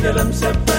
dalam sepuluh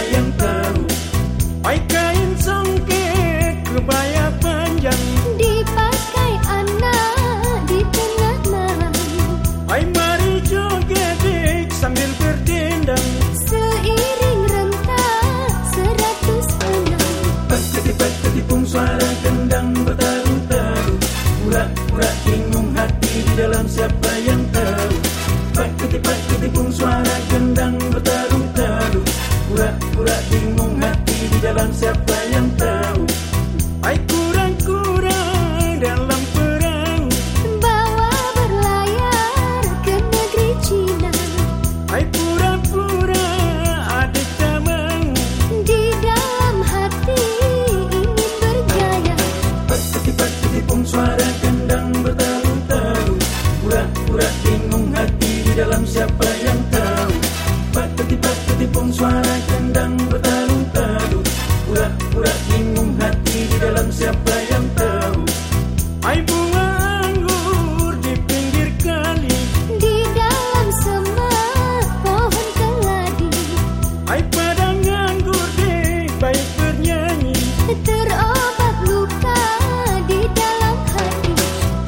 di dalam siapa yang tahu? Pateti pateti pun suara kendang bertalu-talu. Ulah-ulah bingung hati di dalam siapa yang tahu? Hai bunga anggur di pinggir kali. Di dalam semak pohon keladi. Hai padang anggur deh baik bernyanyi. Terobat luka di dalam hati.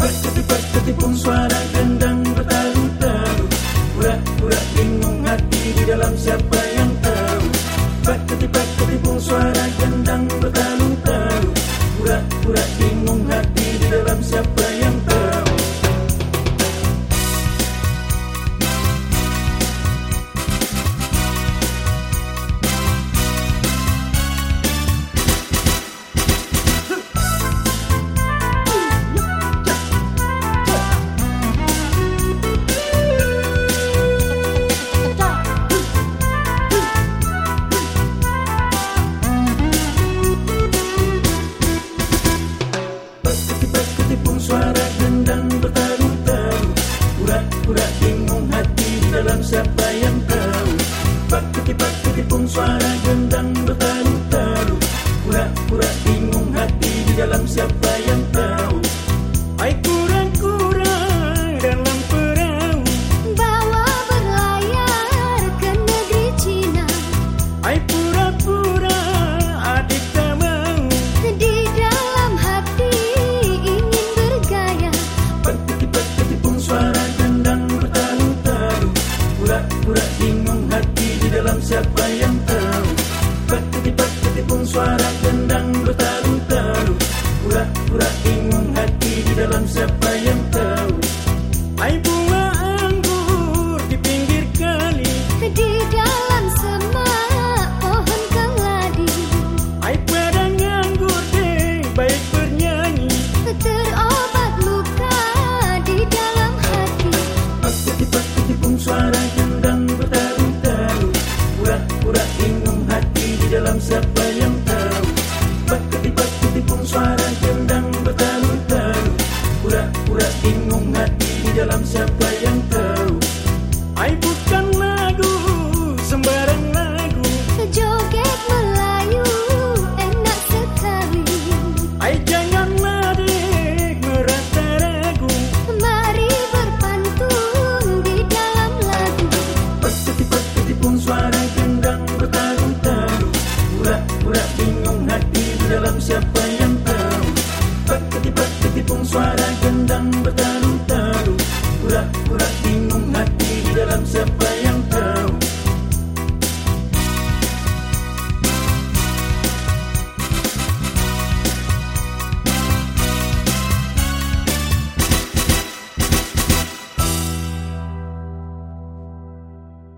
Pateti pateti pun suara kendang dalam siapa yang tahu. Bak ketipak ketipung suara gendang triumph.